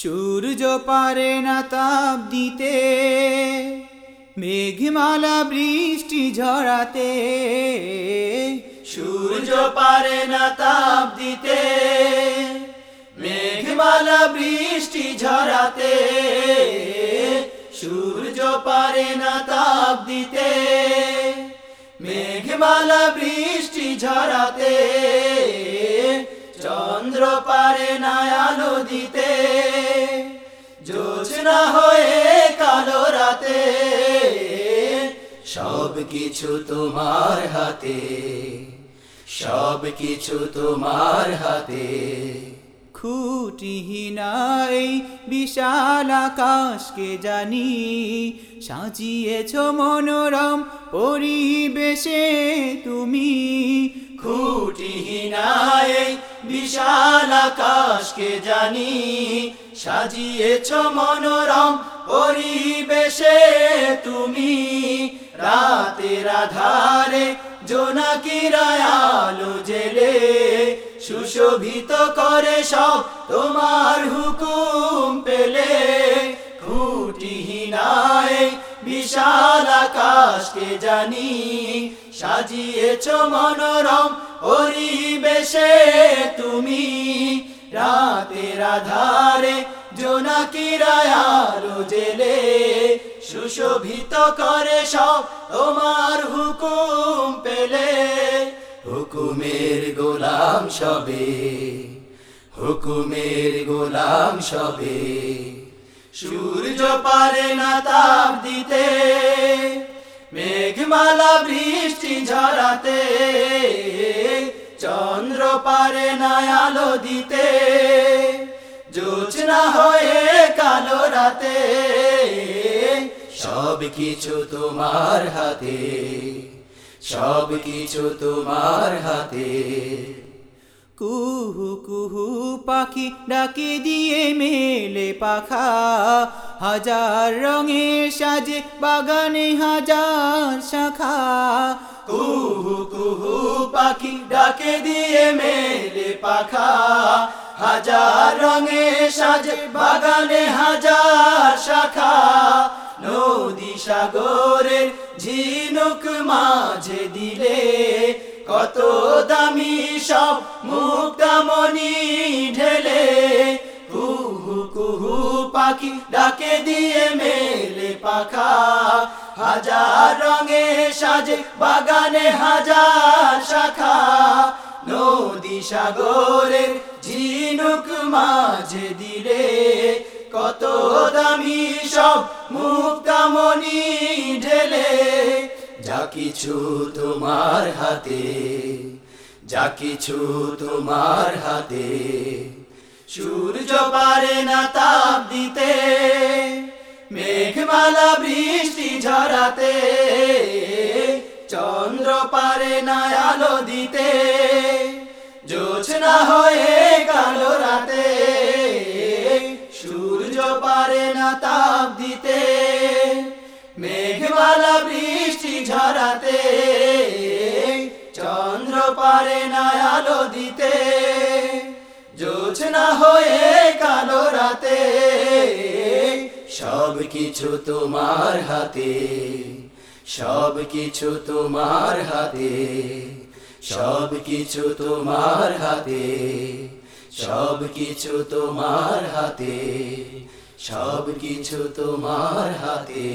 সূর্য পারে না তাপ দিতে, মেঘমালা বৃষ্টি ঝরাতে। সূর্য পারে না তাপ দিতে, মেঘমালা বৃষ্টি ঝরাতে। সূর্য পারে না তাপ দিতে, মেঘমালা বৃষ্টি ঝরাতে। চন্দ্র পারে না আলো দিতে জোছনা হয়ে কালো রাতে সব কিছু তোমার হাতে সব কিছু তোমার হাতে। খুঁটিহীনাই বিশাল আকাশকে জানি, সাজিয়েছ মনোরম পরিবেশে তুমি। খুঁটিহীনায় বিশাল আকাশকে জানি, সাজিয়েছ মনোরম পরিবেশে তুমি। রাতের আধারে জোনাকিরায় আলো জেলে সুশোভিত করে সব তোমার হুকুম পেলে। খুঁটিহীনায় বিশাল আকাশকে জানি সাজিয়েছ মনোরম পরিবেশে তুমি। রাতের আধারে জোনাকিরায় আলো জেলে সুশোভিত করে সব তোমার হুকুম পেলে। হুকুমের গোলাম সবে, হুকুমের গোলাম সবে। সূর্য পারে না তাপ দিতে, মেঘমালা বৃষ্টি ঝরাতে, চন্দ্র পারে না আলো দিতে জোছনা হয়ে কালো রাতে সব কিছু তোমার হাতে। সব কিছু তোমার হাতে। কুহু কুহু পাখি ডাকে দিয়ে মেলে পাখা। হাজার রঙে সাজে বাগানে হাজার শাখা। কুহু কুহু পাখি ডাকে দিয়ে মেলে পাখা। হাজার রঙে সাজে বাগানে হাজার শাখা। নদী সাগরের ঝিনুক মাঝে দিলে কত দামি সব মুক্তামণি ঢেলে। কুহু কুহু পাখি ডাকে দিয়ে মেলে পাখা। হাজার রঙে সাজে বাগানে হাজার শাখা। নদী সাগরের ঝিনুক মাঝে দিলে কত দামি সব মুক্তামণি ঢেলে, যা কিছু তোমার হাতে, যা কিছু তোমার হাতে। সূর্য পারে না তাপ দিতে, মেঘমালা বৃষ্টি ঝরাতে, চন্দ্র পারে না আলো দিতে জোছনা হয়ে কালো রাতে। তাপ দিতে বৃষ্টি ঝরাতে, চন্দ্র পারে না আলো দিতে জোছনা হয়ে কালো রাতে, সব কিছু তোমার হাতে, সব কিছু তোমার হাতে, সব কিছু তোমার হাতে, সব কিছু তোমার হাতে সব কিছু তোমার হাতে।